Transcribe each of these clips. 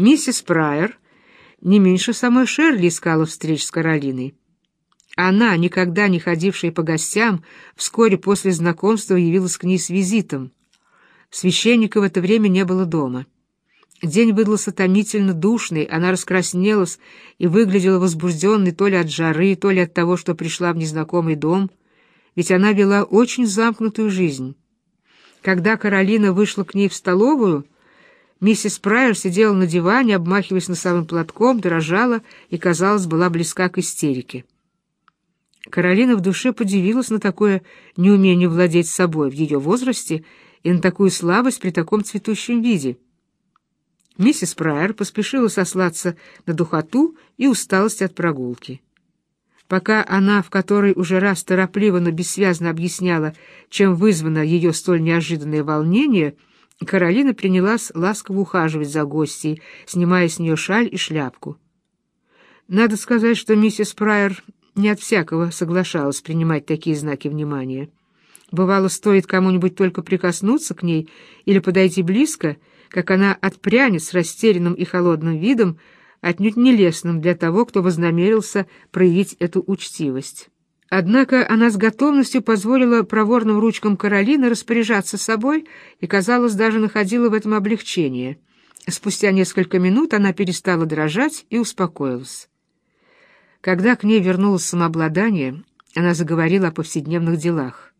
Миссис Прайер не меньше самой Шерли искала встреч с Каролиной. Она, никогда не ходившая по гостям, вскоре после знакомства явилась к ней с визитом. Священника в это время не было дома. День выдался томительно душный, она раскраснелась и выглядела возбужденной то ли от жары, то ли от того, что пришла в незнакомый дом, ведь она вела очень замкнутую жизнь. Когда Каролина вышла к ней в столовую, миссис Прайер сидела на диване, обмахиваясь носовым платком, дрожала и, казалось, была близка к истерике. Каролина в душе подивилась на такое неумение владеть собой в ее возрасте и на такую слабость при таком цветущем виде. Миссис Прайер поспешила сослаться на духоту и усталость от прогулки. Пока она, в которой уже раз торопливо, но бессвязно объясняла, чем вызвано ее столь неожиданное волнение, Каролина принялась ласково ухаживать за гостьей, снимая с нее шаль и шляпку. Надо сказать, что миссис Прайер не от всякого соглашалась принимать такие знаки внимания. Бывало, стоит кому-нибудь только прикоснуться к ней или подойти близко, как она отпрянет с растерянным и холодным видом, отнюдь нелестным для того, кто вознамерился проявить эту учтивость. Однако она с готовностью позволила проворным ручкам Каролины распоряжаться собой и, казалось, даже находила в этом облегчение. Спустя несколько минут она перестала дрожать и успокоилась. Когда к ней вернулось самообладание, она заговорила о повседневных делах.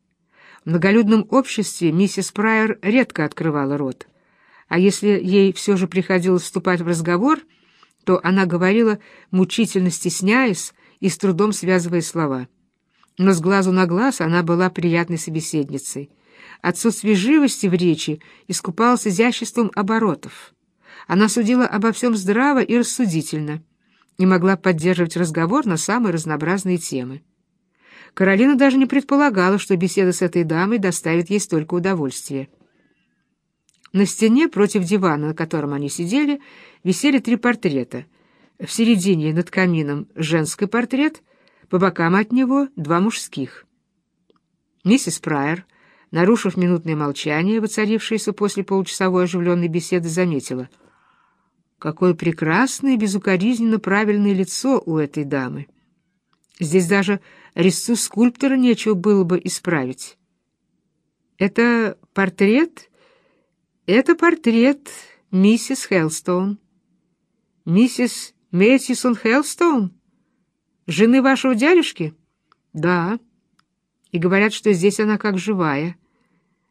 В многолюдном обществе миссис Прайер редко открывала рот, а если ей все же приходилось вступать в разговор, то она говорила, мучительно стесняясь и с трудом связывая слова. Но с глазу на глаз она была приятной собеседницей. Отсутствие живости в речи искупалось изяществом оборотов. Она судила обо всем здраво и рассудительно — не могла поддерживать разговор на самые разнообразные темы. Каролина даже не предполагала, что беседа с этой дамой доставит ей столько удовольствия. На стене против дивана, на котором они сидели, висели три портрета. В середине над камином женский портрет, по бокам от него два мужских. Миссис Прайер, нарушив минутное молчание, воцарившееся после получасовой оживленной беседы, заметила — Какое прекрасное, безукоризненно правильное лицо у этой дамы. Здесь даже резцу скульптора нечего было бы исправить. Это портрет? Это портрет миссис Хелстоун. Миссис Мэтьюсон Хелстоун? Жены вашего дядюшки? Да. И говорят, что здесь она как живая.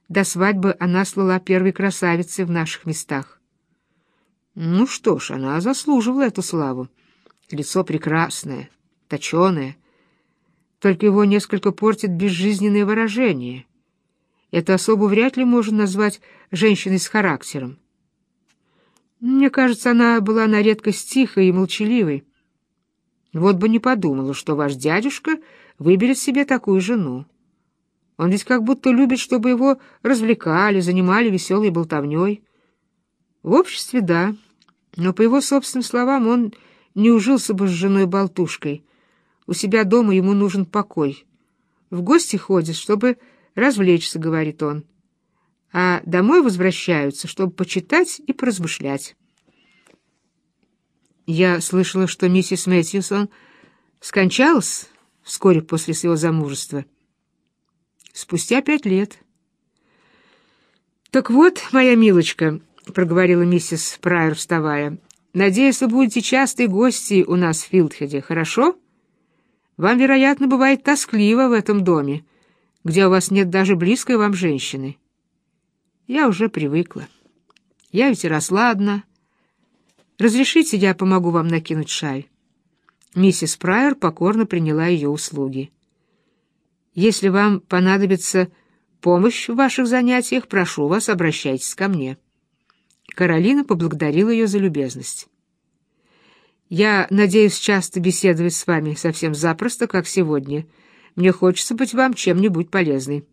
До свадьбы она слала первой красавицей в наших местах. Ну что ж, она заслуживала эту славу. Лицо прекрасное, точеное. Только его несколько портит безжизненное выражение. Это особо вряд ли можно назвать женщиной с характером. Мне кажется, она была на редкость тихой и молчаливой. Вот бы не подумала, что ваш дядюшка выберет себе такую жену. Он ведь как будто любит, чтобы его развлекали, занимали веселой болтовней. В обществе — да, но, по его собственным словам, он не ужился бы с женой-болтушкой. У себя дома ему нужен покой. В гости ходит, чтобы развлечься, говорит он. А домой возвращаются, чтобы почитать и поразмышлять. Я слышала, что миссис Мэтьюсон скончалась вскоре после своего замужества. Спустя пять лет. «Так вот, моя милочка», — проговорила миссис Прайер, вставая. «Надеюсь, вы будете частые гости у нас в Филдхеде, хорошо? Вам, вероятно, бывает тоскливо в этом доме, где у вас нет даже близкой вам женщины. Я уже привыкла. Я ведь росла одна. Разрешите, я помогу вам накинуть шаль?» Миссис Прайер покорно приняла ее услуги. «Если вам понадобится помощь в ваших занятиях, прошу вас, обращайтесь ко мне». Каролина поблагодарила ее за любезность. «Я надеюсь часто беседовать с вами совсем запросто, как сегодня. Мне хочется быть вам чем-нибудь полезной».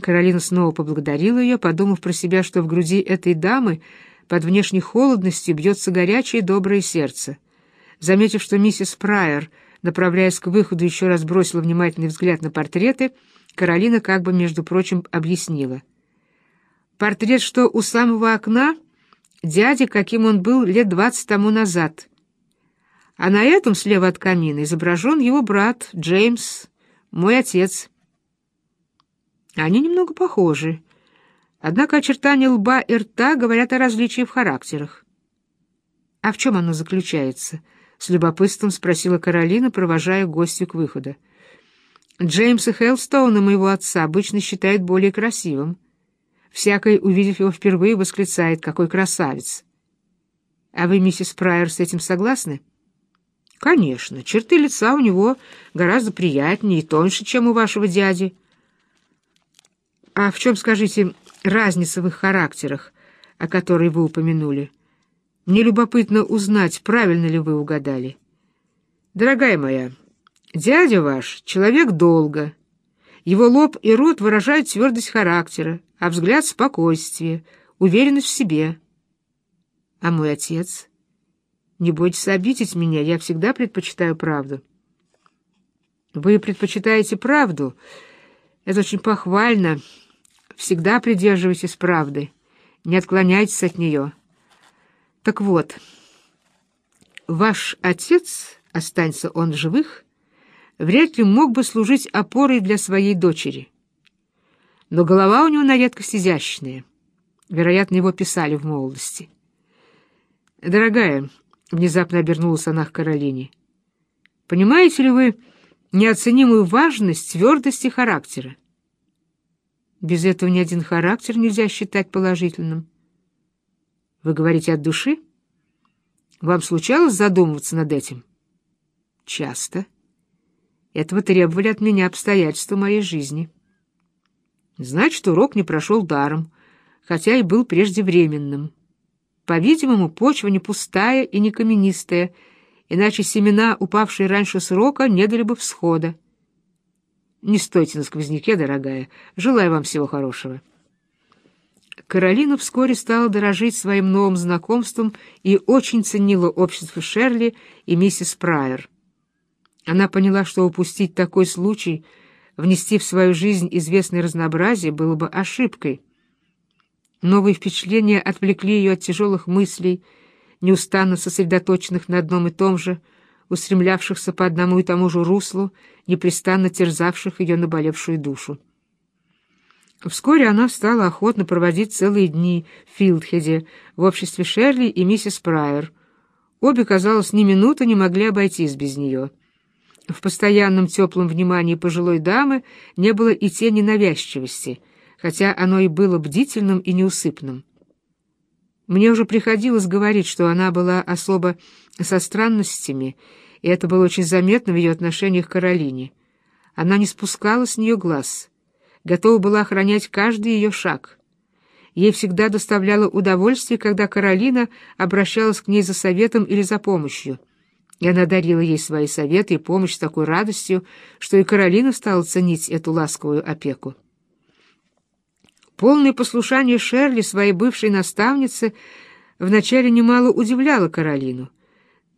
Каролина снова поблагодарила ее, подумав про себя, что в груди этой дамы под внешней холодностью бьется горячее доброе сердце. Заметив, что миссис Прайер, направляясь к выходу, еще раз бросила внимательный взгляд на портреты, Каролина как бы, между прочим, объяснила — Портрет, что у самого окна, дядя, каким он был лет двадцать тому назад. А на этом слева от камина изображен его брат Джеймс, мой отец. Они немного похожи, однако очертания лба и рта говорят о различии в характерах. «А в чем оно заключается?» — с любопытством спросила Каролина, провожая гостю к выходу. «Джеймса Хеллстоуна, моего отца, обычно считают более красивым. Всякой, увидев его впервые, восклицает, какой красавец. А вы, миссис Прайер, с этим согласны?» «Конечно, черты лица у него гораздо приятнее и тоньше, чем у вашего дяди». «А в чем, скажите, разница в их характерах, о которой вы упомянули?» Мне любопытно узнать, правильно ли вы угадали. Дорогая моя, дядя ваш — человек долго. Его лоб и рот выражают твердость характера, а взгляд — спокойствие, уверенность в себе. А мой отец? Не бойтесь обидеть меня, я всегда предпочитаю правду. Вы предпочитаете правду? Это очень похвально. Всегда придерживайтесь правды, не отклоняйтесь от нее. Так вот, ваш отец, останься он живых, вряд ли мог бы служить опорой для своей дочери. Но голова у него на редкость изящная. Вероятно, его писали в молодости. «Дорогая», — внезапно обернулась она к Каролине, — «понимаете ли вы неоценимую важность твердости характера? Без этого ни один характер нельзя считать положительным». Вы говорите от души? Вам случалось задумываться над этим? Часто. Этого требовали от меня обстоятельства моей жизни. Значит, урок не прошел даром, хотя и был преждевременным. По-видимому, почва не пустая и не каменистая, иначе семена, упавшие раньше срока, не дали бы всхода. Не стойте на сквозняке, дорогая. Желаю вам всего хорошего. Каролина вскоре стала дорожить своим новым знакомством и очень ценила общество Шерли и миссис Прайер. Она поняла, что упустить такой случай, внести в свою жизнь известное разнообразие, было бы ошибкой. Новые впечатления отвлекли ее от тяжелых мыслей, неустанно сосредоточенных на одном и том же, устремлявшихся по одному и тому же руслу, непрестанно терзавших ее наболевшую душу. Вскоре она стала охотно проводить целые дни в Филдхеде в обществе Шерли и миссис Прайер. Обе, казалось, ни минуты не могли обойтись без нее. В постоянном теплом внимании пожилой дамы не было и тени навязчивости, хотя оно и было бдительным и неусыпным. Мне уже приходилось говорить, что она была особо со странностями, и это было очень заметно в ее отношениях к Каролине. Она не спускала с нее глаз — готова была охранять каждый ее шаг. Ей всегда доставляло удовольствие, когда Каролина обращалась к ней за советом или за помощью. И она дарила ей свои советы и помощь с такой радостью, что и Каролина стала ценить эту ласковую опеку. Полное послушание Шерли, своей бывшей наставнице, вначале немало удивляло Каролину,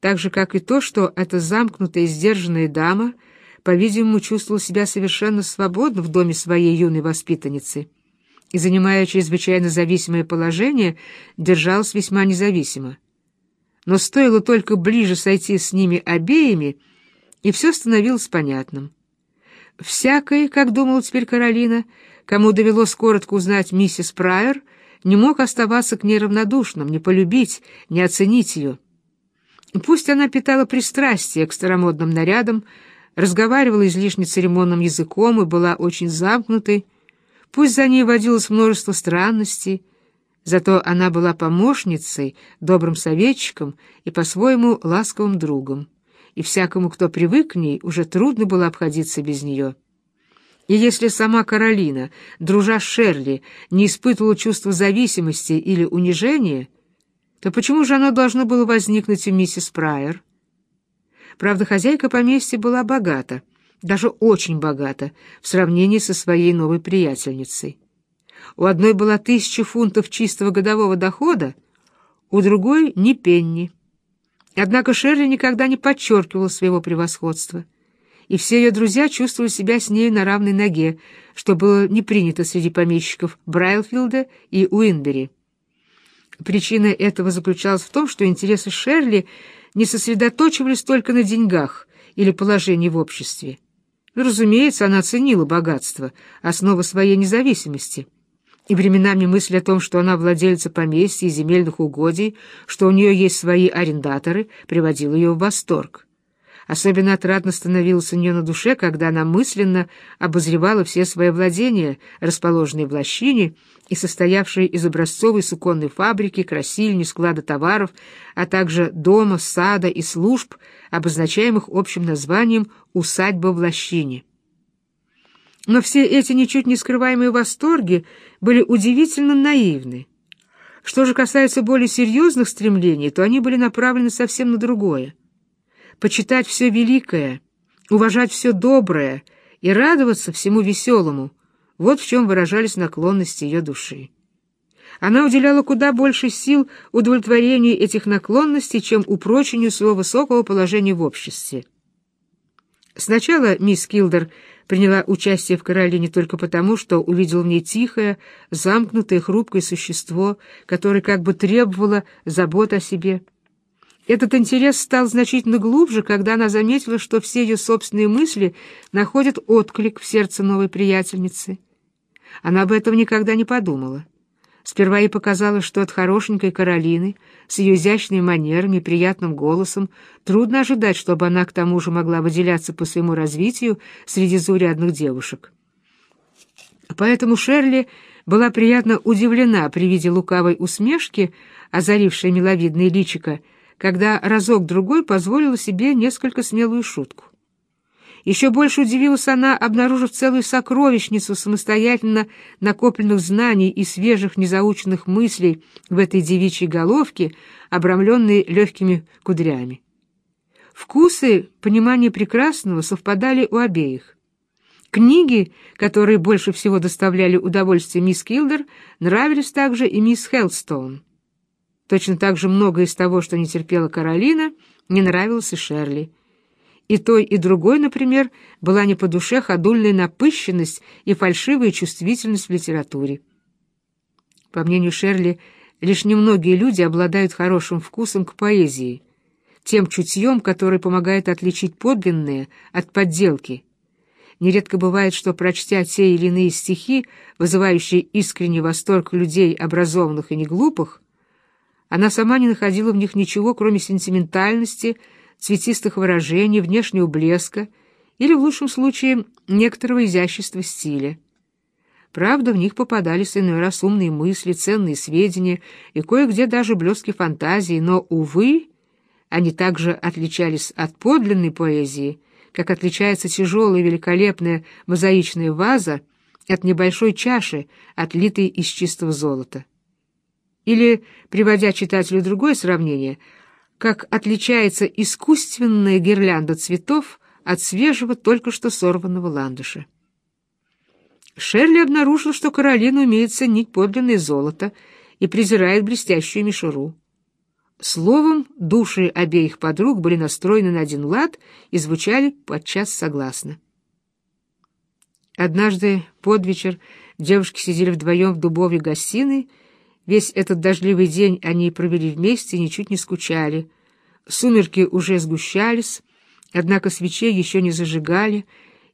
так же, как и то, что эта замкнутая и сдержанная дама — по-видимому, чувствовал себя совершенно свободно в доме своей юной воспитанницы и, занимая чрезвычайно зависимое положение, держался весьма независимо. Но стоило только ближе сойти с ними обеими, и все становилось понятным. Всякой, как думала теперь Каролина, кому довелось коротко узнать миссис Прайер, не мог оставаться к ней равнодушным, не полюбить, не оценить ее. Пусть она питала пристрастие к старомодным нарядам, разговаривала излишне церемонным языком и была очень замкнутой, пусть за ней водилось множество странностей, зато она была помощницей, добрым советчиком и по-своему ласковым другом, и всякому, кто привык к ней, уже трудно было обходиться без нее. И если сама Каролина, дружа Шерли, не испытывала чувства зависимости или унижения, то почему же оно должно было возникнуть у миссис Прайер? Правда, хозяйка поместья была богата, даже очень богата, в сравнении со своей новой приятельницей. У одной была тысяча фунтов чистого годового дохода, у другой — ни пенни. Однако Шерли никогда не подчеркивала своего превосходства, и все ее друзья чувствовали себя с нею на равной ноге, что было не принято среди помещиков Брайлфилда и Уинбери. Причина этого заключалась в том, что интересы Шерли не сосредоточивались только на деньгах или положении в обществе. разумеется, она ценила богатство, основа своей независимости. И временами мысль о том, что она владельца поместья и земельных угодий, что у нее есть свои арендаторы, приводила ее в восторг. Особенно отрадно становилось у нее на душе, когда она мысленно обозревала все свои владения, расположенные в лощине и состоявшие из образцовой суконной фабрики, красильни, склада товаров, а также дома, сада и служб, обозначаемых общим названием «усадьба в лощине». Но все эти ничуть не скрываемые восторги были удивительно наивны. Что же касается более серьезных стремлений, то они были направлены совсем на другое почитать все великое, уважать все доброе и радоваться всему веселому — вот в чем выражались наклонности ее души. Она уделяла куда больше сил удовлетворению этих наклонностей, чем упрочению своего высокого положения в обществе. Сначала мисс Килдер приняла участие в Каролине только потому, что увидел в ней тихое, замкнутое, хрупкое существо, которое как бы требовало забот о себе — этот интерес стал значительно глубже, когда она заметила, что все ее собственные мысли находят отклик в сердце новой приятельницы. Она об этом никогда не подумала. Сперва ей показалось, что от хорошенькой Каролины, с ее изящными манерами и приятным голосом, трудно ожидать, чтобы она к тому же могла выделяться по своему развитию среди заурядных девушек. Поэтому Шерли была приятно удивлена при виде лукавой усмешки, озарившей миловидное личико, когда разок-другой позволила себе несколько смелую шутку. Еще больше удивилась она, обнаружив целую сокровищницу самостоятельно накопленных знаний и свежих незаученных мыслей в этой девичьей головке, обрамленной легкими кудрями. Вкусы, понимание прекрасного совпадали у обеих. Книги, которые больше всего доставляли удовольствие мисс Килдер, нравились также и мисс Хелстоун. Точно так же многое из того, что не терпела Каролина, не нравилось и Шерли. И той, и другой, например, была не по душе ходульная напыщенность и фальшивая чувствительность в литературе. По мнению Шерли, лишь немногие люди обладают хорошим вкусом к поэзии, тем чутьем, которое помогает отличить подлинное от подделки. Нередко бывает, что, прочтя те или иные стихи, вызывающие искренний восторг людей, образованных и неглупых, она сама не находила в них ничего, кроме сентиментальности, цветистых выражений, внешнего блеска или, в лучшем случае, некоторого изящества стиля. Правда, в них попадались иной раз умные мысли, ценные сведения и кое-где даже блески фантазии, но, увы, они также отличались от подлинной поэзии, как отличается тяжелая великолепная мозаичная ваза от небольшой чаши, отлитой из чистого золота. Или, приводя читателю другое сравнение, как отличается искусственная гирлянда цветов от свежего, только что сорванного ландыша. Шерли обнаружил, что Каролина умеет ценить подлинное золото и презирает блестящую мишуру. Словом, души обеих подруг были настроены на один лад и звучали подчас согласно. Однажды под вечер девушки сидели вдвоем в дубовой гостиной Весь этот дождливый день они провели вместе и ничуть не скучали. Сумерки уже сгущались, однако свечей еще не зажигали,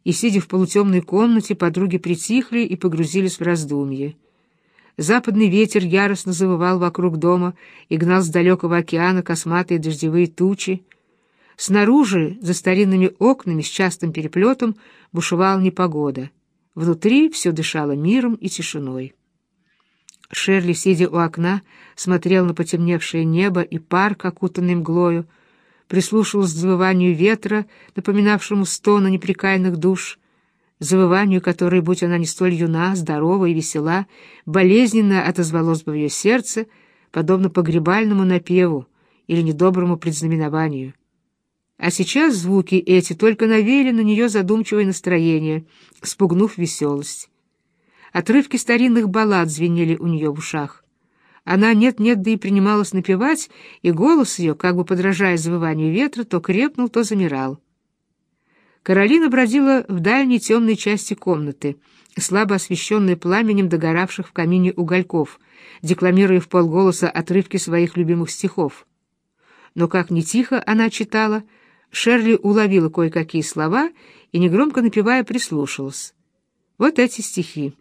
и, сидя в полутемной комнате, подруги притихли и погрузились в раздумье. Западный ветер яростно завывал вокруг дома и гнал с далекого океана косматые дождевые тучи. Снаружи, за старинными окнами с частым переплетом, бушевала непогода. Внутри все дышало миром и тишиной. Шерли, сидя у окна, смотрел на потемневшее небо и парк, окутанный мглою, прислушивался к завыванию ветра, напоминавшему стоны непрекаянных душ, завыванию, которое, будь она не столь юна, здорова и весела, болезненно отозвалось бы в ее сердце, подобно погребальному напеву или недоброму предзнаменованию. А сейчас звуки эти только навели на нее задумчивое настроение, спугнув веселость. Отрывки старинных баллад звенели у нее в ушах. Она нет-нет, да и принималась напевать, и голос ее, как бы подражая завыванию ветра, то крепнул, то замирал. Каролина бродила в дальней темной части комнаты, слабо освещенной пламенем догоравших в камине угольков, декламируя в полголоса отрывки своих любимых стихов. Но как не тихо она читала, Шерли уловила кое-какие слова и, негромко напевая, прислушалась. Вот эти стихи.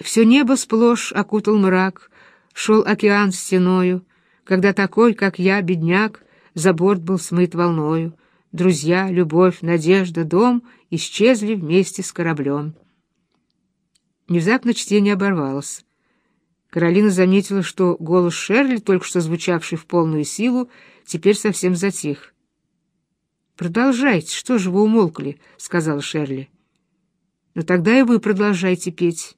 «Все небо сплошь окутал мрак, шел океан стеною, когда такой, как я, бедняк, за борт был смыт волною. Друзья, любовь, надежда, дом исчезли вместе с кораблем». Внезапно чтение оборвалось. Каролина заметила, что голос Шерли, только что звучавший в полную силу, теперь совсем затих. «Продолжайте, что же вы умолкли?» — сказала Шерли. «Но тогда и вы продолжайте петь.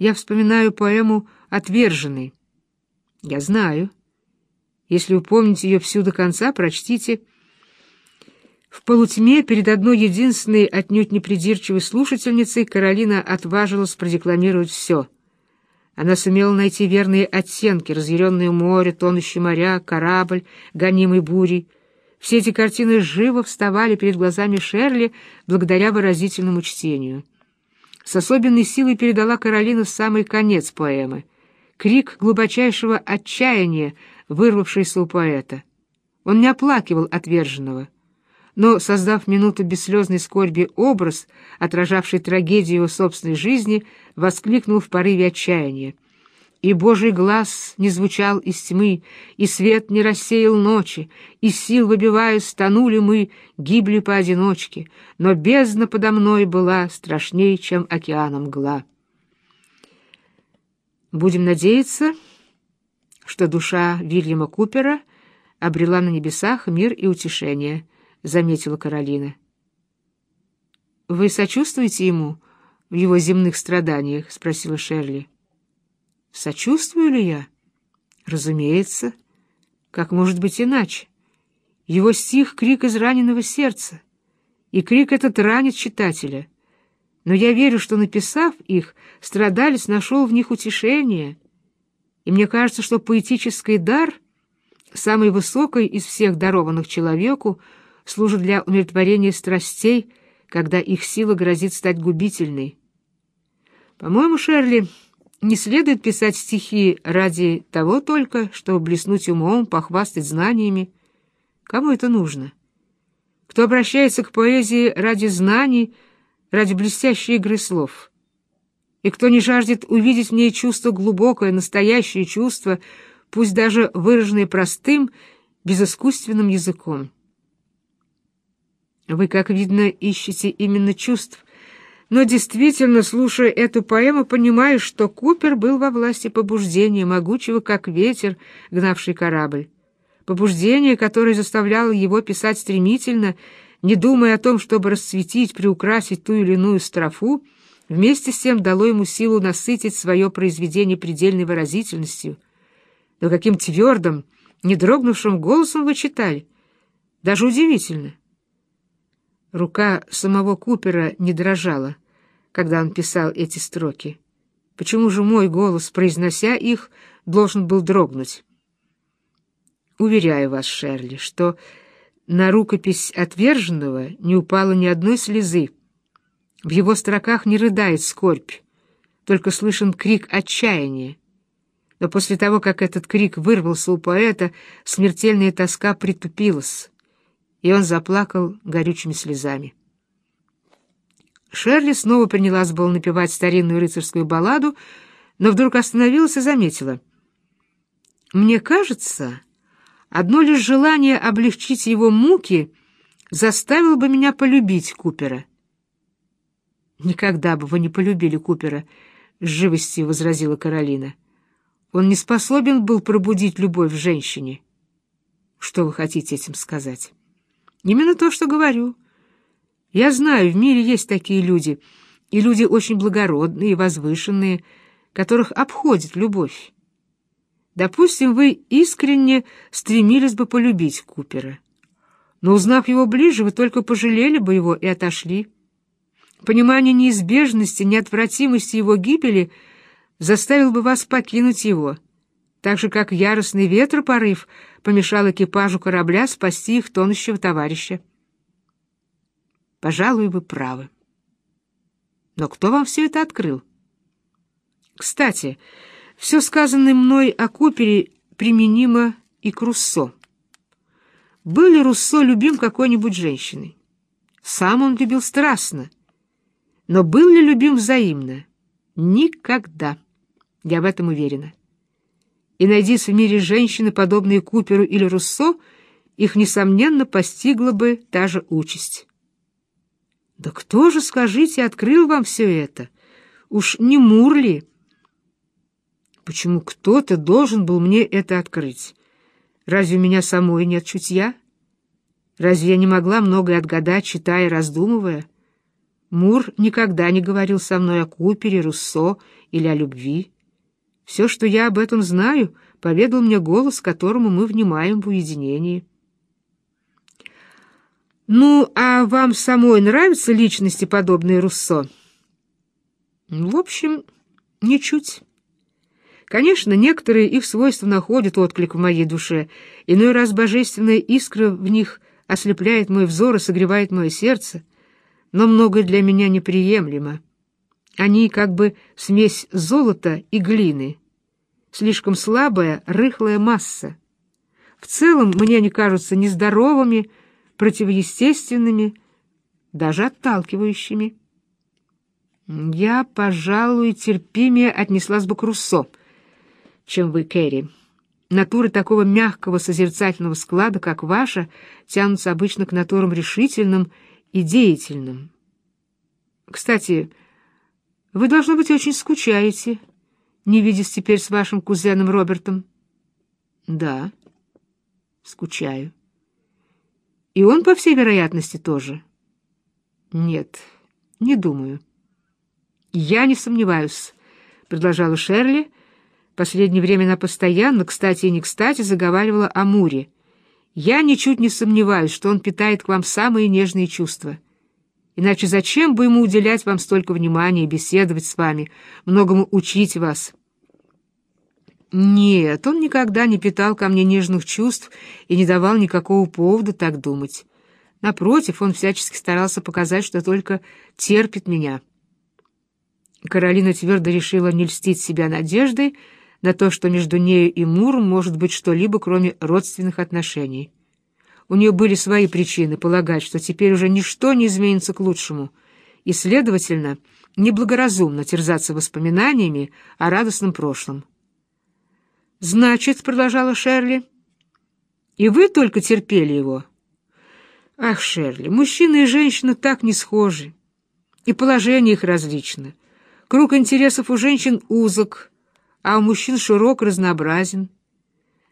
Я вспоминаю поэму «Отверженный». Я знаю. Если вы помните ее всю до конца, прочтите. В полутьме перед одной единственной, отнюдь непридирчивой слушательницей Каролина отважилась продекламировать все — она сумела найти верные оттенки, разъяренное море, тонущий моря, корабль, гонимый бурей. Все эти картины живо вставали перед глазами Шерли благодаря выразительному чтению. С особенной силой передала Каролина самый конец поэмы. Крик глубочайшего отчаяния, вырвавшийся у поэта. Он не оплакивал отверженного но, создав минуту бесслезной скорби образ, отражавший трагедию его собственной жизни, воскликнул в порыве отчаяния. И Божий глаз не звучал из тьмы, и свет не рассеял ночи, и сил выбиваясь, тонули мы, гибли поодиночке, но бездна подо мной была страшнее, чем океаном мгла. Будем надеяться, что душа Вильяма Купера обрела на небесах мир и утешение —— заметила Каролина. «Вы сочувствуете ему в его земных страданиях?» — спросила Шерли. «Сочувствую ли я?» «Разумеется. Как может быть иначе? Его стих — крик из раненого сердца, и крик этот ранит читателя. Но я верю, что, написав их, страдалец нашел в них утешение, и мне кажется, что поэтический дар, самый высокий из всех дарованных человеку, — служат для умиротворения страстей, когда их сила грозит стать губительной. По-моему, Шерли, не следует писать стихи ради того только, чтобы блеснуть умом, похвастать знаниями. Кому это нужно? Кто обращается к поэзии ради знаний, ради блестящей игры слов? И кто не жаждет увидеть в ней чувство глубокое, настоящее чувство, пусть даже выраженное простым, безыскусственным языком? Вы, как видно, ищете именно чувств. Но действительно, слушая эту поэму, понимаешь, что Купер был во власти побуждения, могучего, как ветер, гнавший корабль. Побуждение, которое заставляло его писать стремительно, не думая о том, чтобы расцветить, приукрасить ту или иную строфу, вместе с тем дало ему силу насытить свое произведение предельной выразительностью. Но каким твердым, не дрогнувшим голосом вы читали. Даже удивительно. Рука самого Купера не дрожала, когда он писал эти строки. Почему же мой голос, произнося их, должен был дрогнуть? Уверяю вас, Шерли, что на рукопись отверженного не упало ни одной слезы. В его строках не рыдает скорбь, только слышен крик отчаяния. Но после того, как этот крик вырвался у поэта, смертельная тоска притупилась и он заплакал горючими слезами. Шерли снова принялась было напевать старинную рыцарскую балладу, но вдруг остановилась и заметила. «Мне кажется, одно лишь желание облегчить его муки заставило бы меня полюбить Купера». «Никогда бы вы не полюбили Купера», — с живостью возразила Каролина. «Он не способен был пробудить любовь в женщине». «Что вы хотите этим сказать?» Именно то, что говорю. Я знаю, в мире есть такие люди, и люди очень благородные и возвышенные, которых обходит любовь. Допустим, вы искренне стремились бы полюбить Купера. Но, узнав его ближе, вы только пожалели бы его и отошли. Понимание неизбежности, неотвратимости его гибели заставил бы вас покинуть его, так же, как яростный ветропорыв помешал экипажу корабля спасти их тонущего товарища. Пожалуй, вы правы. Но кто вам все это открыл? Кстати, все сказанное мной о Купере применимо и к Руссо. Был ли Руссо любим какой-нибудь женщиной? Сам он любил страстно. Но был ли любим взаимно? Никогда. Я в этом уверена. И найдись в мире женщины, подобные Куперу или Руссо, их, несомненно, постигла бы та же участь. Да кто же, скажите, открыл вам все это? Уж не Мур ли? Почему кто-то должен был мне это открыть? Разве у меня самой нет чутья? Разве я не могла многое отгадать, читая и раздумывая? Мур никогда не говорил со мной о Купере, Руссо или о любви. Все, что я об этом знаю, поведал мне голос, которому мы внимаем в уединении. «Ну, а вам самой нравятся личности, подобные Руссо?» «В общем, ничуть». Конечно, некоторые их свойства находят отклик в моей душе, иной раз божественная искра в них ослепляет мой взор и согревает мое сердце, но многое для меня неприемлемо. Они как бы смесь золота и глины, слишком слабая, рыхлая масса. В целом мне они кажутся нездоровыми, противоестественными, даже отталкивающими. Я, пожалуй, терпимее отнеслась бы к Руссо — чем вы, Кэрри. Натуры такого мягкого созерцательного склада, как ваша, тянутся обычно к натурам решительным и деятельным. Кстати, вы, должно быть, очень скучаете, не видясь теперь с вашим кузеном Робертом. Да, скучаю. И он, по всей вероятности, тоже. Нет, не думаю. Я не сомневаюсь, — продолжала Шерли, — Последнее время она постоянно, кстати и не кстати, заговаривала о Муре. Я ничуть не сомневаюсь, что он питает к вам самые нежные чувства. Иначе зачем бы ему уделять вам столько внимания и беседовать с вами, многому учить вас? Нет, он никогда не питал ко мне нежных чувств и не давал никакого повода так думать. Напротив, он всячески старался показать, что только терпит меня. Каролина твердо решила не льстить себя надеждой, на то, что между нею и Муром может быть что-либо, кроме родственных отношений. У нее были свои причины полагать, что теперь уже ничто не изменится к лучшему, и, следовательно, неблагоразумно терзаться воспоминаниями о радостном прошлом. «Значит, — продолжала Шерли, — и вы только терпели его?» «Ах, Шерли, мужчина и женщина так не схожи, и положение их различно. Круг интересов у женщин узок, а у мужчин широк, разнообразен.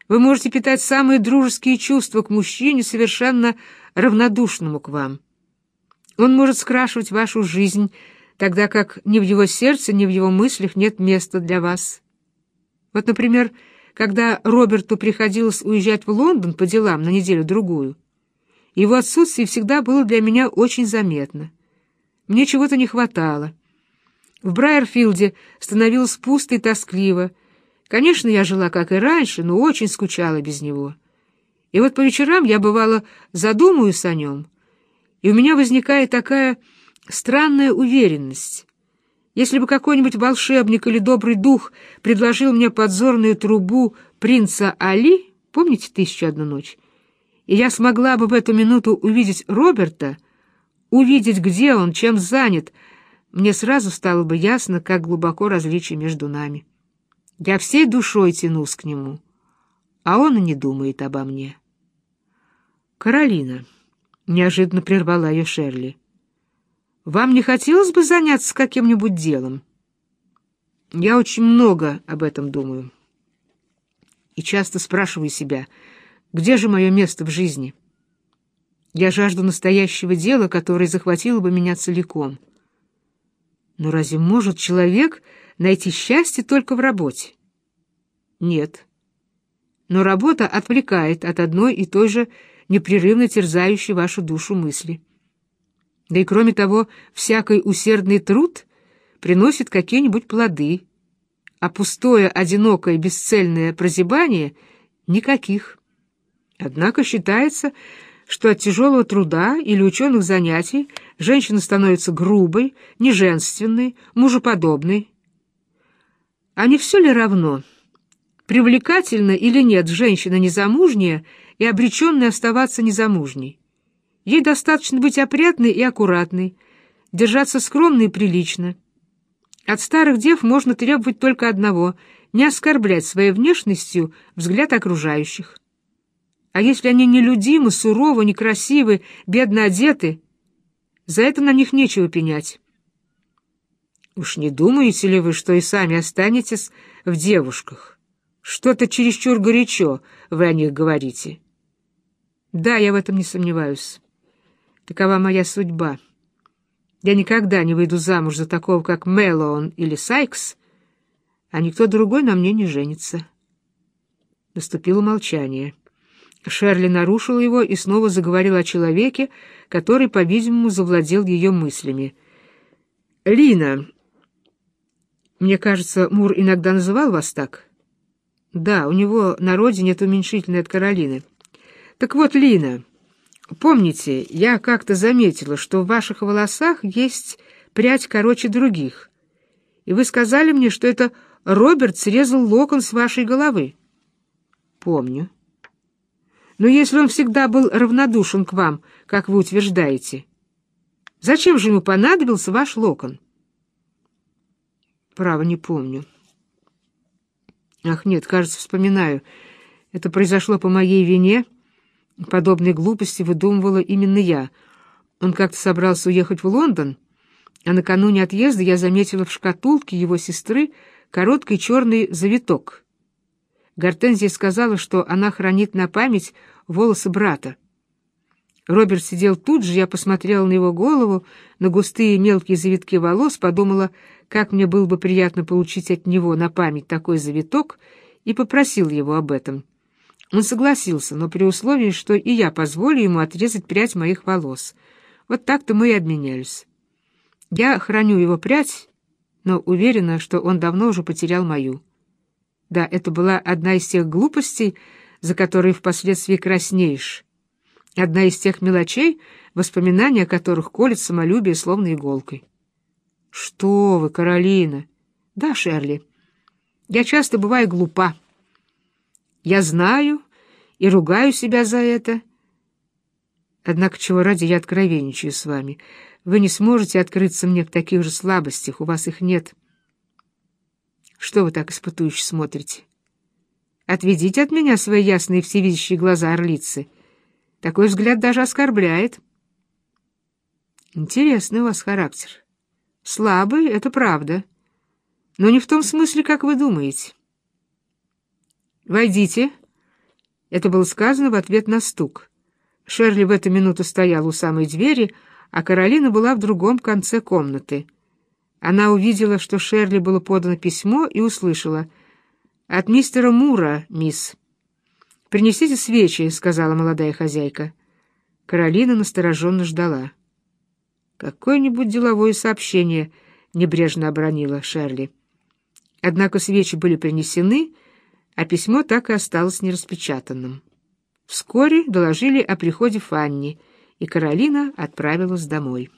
Вы можете питать самые дружеские чувства к мужчине, совершенно равнодушному к вам. Он может скрашивать вашу жизнь, тогда как ни в его сердце, ни в его мыслях нет места для вас. Вот, например, когда Роберту приходилось уезжать в Лондон по делам на неделю-другую, его отсутствие всегда было для меня очень заметно. Мне чего-то не хватало. В Брайерфилде становилось пусто и тоскливо. Конечно, я жила, как и раньше, но очень скучала без него. И вот по вечерам я, бывало, задумаюсь о нем, и у меня возникает такая странная уверенность. Если бы какой-нибудь волшебник или добрый дух предложил мне подзорную трубу принца Али, помните «Тысячу одну ночь», и я смогла бы в эту минуту увидеть Роберта, увидеть, где он, чем занят, мне сразу стало бы ясно, как глубоко различие между нами. Я всей душой тянусь к нему, а он и не думает обо мне. «Каролина», — неожиданно прервала ее Шерли, — «вам не хотелось бы заняться каким-нибудь делом?» «Я очень много об этом думаю. И часто спрашиваю себя, где же мое место в жизни?» Я жажду настоящего дела, которое захватило бы меня целиком. Но разве может человек найти счастье только в работе? Нет. Но работа отвлекает от одной и той же непрерывно терзающей вашу душу мысли. Да и кроме того, всякий усердный труд приносит какие-нибудь плоды, а пустое, одинокое, бесцельное прозябание — никаких. Однако считается, что от тяжелого труда или ученых занятий женщина становится грубой, неженственной, мужеподобной. А не все ли равно, привлекательна или нет женщина незамужняя и обреченная оставаться незамужней? Ей достаточно быть опрятной и аккуратной, держаться скромно и прилично. От старых дев можно требовать только одного — не оскорблять своей внешностью взгляд окружающих. А если они нелюдимы, суровы, некрасивы, бедно одеты, за это на них нечего пенять. Уж не думаете ли вы, что и сами останетесь в девушках? Что-то чересчур горячо вы о них говорите. Да, я в этом не сомневаюсь. Такова моя судьба. Я никогда не выйду замуж за такого, как Мэллоун или Сайкс, а никто другой на мне не женится. Наступило молчание. Шерли нарушил его и снова заговорил о человеке, который, по-видимому, завладел ее мыслями. «Лина, мне кажется, Мур иногда называл вас так?» «Да, у него на родине это уменьшительное от Каролины. Так вот, Лина, помните, я как-то заметила, что в ваших волосах есть прядь короче других, и вы сказали мне, что это Роберт срезал локон с вашей головы?» «Помню». Но если он всегда был равнодушен к вам, как вы утверждаете, зачем же ему понадобился ваш локон? Право, не помню. Ах, нет, кажется, вспоминаю. Это произошло по моей вине. Подобные глупости выдумывала именно я. Он как-то собрался уехать в Лондон, а накануне отъезда я заметила в шкатулке его сестры короткий черный завиток — Гортензия сказала, что она хранит на память волосы брата. Роберт сидел тут же, я посмотрела на его голову, на густые мелкие завитки волос, подумала, как мне было бы приятно получить от него на память такой завиток, и попросил его об этом. Он согласился, но при условии, что и я позволю ему отрезать прядь моих волос. Вот так-то мы и обменялись. Я храню его прядь, но уверена, что он давно уже потерял мою. Да, это была одна из тех глупостей, за которые впоследствии краснеешь. Одна из тех мелочей, воспоминания о которых колет самолюбие словно иголкой. «Что вы, Каролина!» «Да, Шерли, я часто бываю глупа. Я знаю и ругаю себя за это. Однако, чего ради я откровенничаю с вами. Вы не сможете открыться мне в таких же слабостях, у вас их нет». Что вы так испытующе смотрите? Отведите от меня свои ясные всевидящие глаза орлицы. Такой взгляд даже оскорбляет. Интересный у вас характер. Слабый — это правда. Но не в том смысле, как вы думаете. «Войдите». Это было сказано в ответ на стук. Шерли в эту минуту стоял у самой двери, а Каролина была в другом конце комнаты — она увидела, что Шерли было подано письмо, и услышала. «От мистера Мура, мисс». «Принесите свечи», — сказала молодая хозяйка. Каролина настороженно ждала. «Какое-нибудь деловое сообщение», — небрежно обронила Шерли. Однако свечи были принесены, а письмо так и осталось нераспечатанным. Вскоре доложили о приходе Фанни, и Каролина отправилась домой.